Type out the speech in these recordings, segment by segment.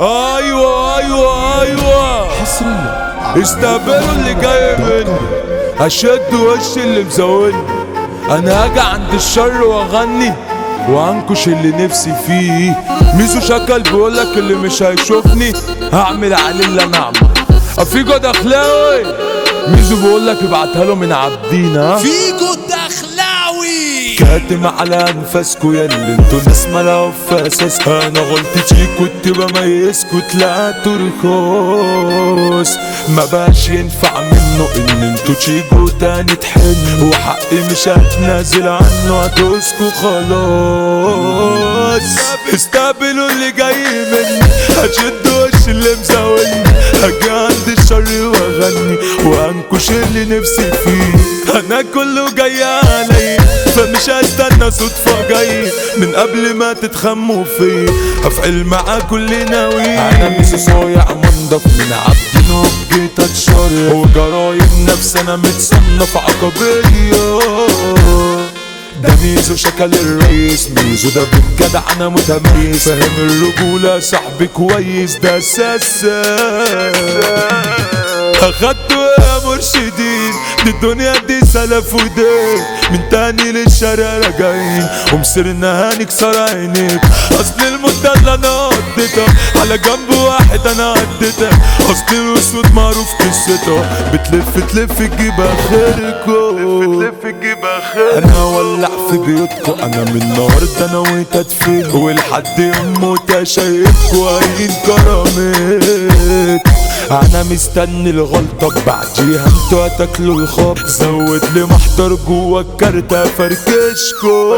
أيوه أيوه أيوه. حصريا. استقبلوا اللي جاي مني. هشد وش اللي مزولني. أنا هاجي عند الشر وأغني. وأنكش اللي نفسي فيه. ميزو شكل بيقولك اللي مش هيشوفني. هعمل عليه اللي أنا اعمل أفيجو دخلاوي ميزو بيقولك ابعتها له من عبدينا. فيجو كاتم على انفاسكو يا اللي أنتوا ناس مالها في اساسكو أنا غلطتي كنت بميزكو طلعتوا رخاص ما بقاش ينفع منه ان أنتوا تيجوا تاني تحنوا وحقي مش هتنازل عنه هتوسكوا خلاص استقبلوا اللي جاي مني هشد وش اللي مزاولني هاجي عند الشر وأغني وانكش اللي نفسي فيه. أنا كله جاي فمش هستنى صدفة جاي. من قبل ما تتخموا فيه. أفعل مع كل ناوي. أنا مش صايع منضف من عبد نبجيت اتشر وجرايم نفس أنا متصنف عقبية ده ميزو شكل الرئيس. ميزو ده بالجدع أنا متميز. فاهم الرجولة صاحبي كويس. ده ساسا أخدته يا مرشدين. دي الدنيا دي سلف ودين. من تاني للشارع راجعين ومصيرنا هنكسر عينيك. أصل المدة اللي أنا قضيتها على جنب واحد أنا عديتها أصل الأسود معروف قصتها بتلف تلف تجيب آخركم. تلف تجيب اخركم أنا ولع في بيوتكم أنا من النهارده نويت ادفن ولحد يوم موت شايفكوا عين كرامات أنا مستني الغلطة بعديها أنتوا هتاكلوا الخط زود لي محضر جوا الكارتة فركشكو.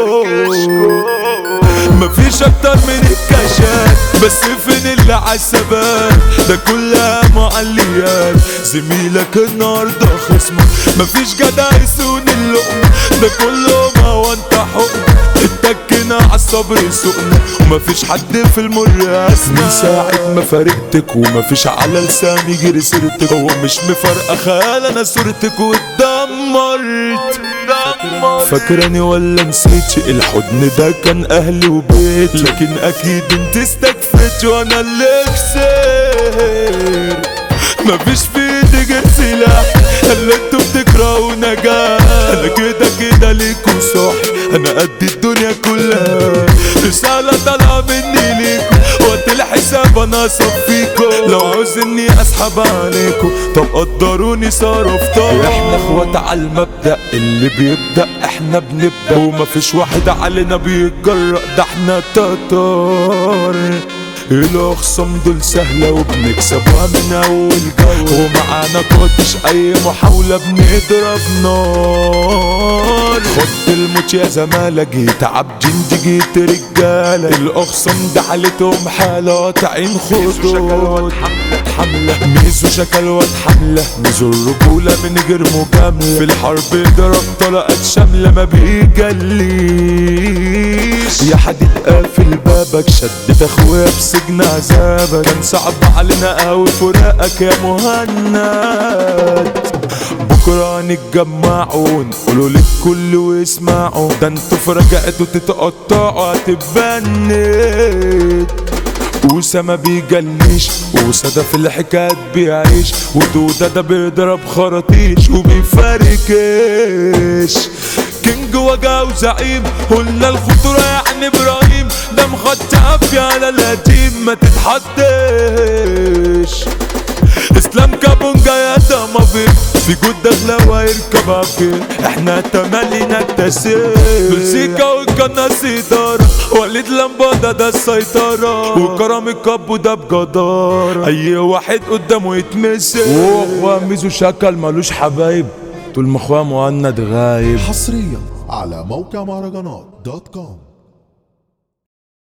مفيش أكتر من الكاشات بس فين اللي عالثبات ده كلها معليات. زميلك النهارده خصمك مفيش جدع يسون اللقمة. ده كله ما هو انت حكم اتكنا عالصبر سوقنا ومفيش حد في المر اسمع من ساعة ما فارقتك ومفيش على لساني غير سيرتك هو مش مفارقة خيال أنا صورتك واتدمرت. فاكراني ولا نسيتش الحضن ده كان أهلي وبيت لكن أكيد أنت استكفيت وأنا اللي خسرت مفيش في إيدي غير سلاح. اللي أنتوا بتكرهوا نجاح. أنا كده كده ليكوا صح أنا قد الدنيا كلها. رسالة طالعة الحساب أنا صفيكوا لو عاوز اني أسحب عليكوا طب قدروني صرفتها إحنا إخوات على المبدأ. اللي بيبدأ إحنا بنبدأ. ومفيش واحد علينا بيتجرأ. ده إحنا تتار. الاخصام دول سهلة وبنكسبها من اول جو ومعانا كوتش أي محاولة بنضرب نار. خد الموت يا زمالة جيت عبجين دي جيت رجالة. الاخصام ده حالتهم حالة عين خدود. حملة. ميزو شكل واد حملة. ميزو الرجولة من غير مجاملة في الحرب ضرب طلقات شاملة ما بيجليش يا حديد قافل بابك شدت اخويا بسجن عذابك. كان صعب علينا قوي فراقك يا مهند. بكرة هنتجمعوا ونقولوا للكل ويسمعوا ده أنتوا في رجعتوا تتقطعوا هتبند. وسا ما بيجليش وسا في الحكايات بيعيش. ودودة ده بيضرب خراطيش وبيفركش. وجا وزعيم قلنا الخطورة يعني إبراهيم. ده مخط عافية على القديم ما تتحدش. إسلام كابونجا يا دمافي في جود داخلة ويركب عفير إحنا تملي نكتسب بالسيكا والقناص إدارة وليد لمبادة ده السيطرة وكرم الكابو ده بجدارة أي واحد قدامه يتمسك. وهو ميزو شكل ملوش حبايب. طول ما أخويا مهند غايب. حصريا. على موقع مهرجانات dot com.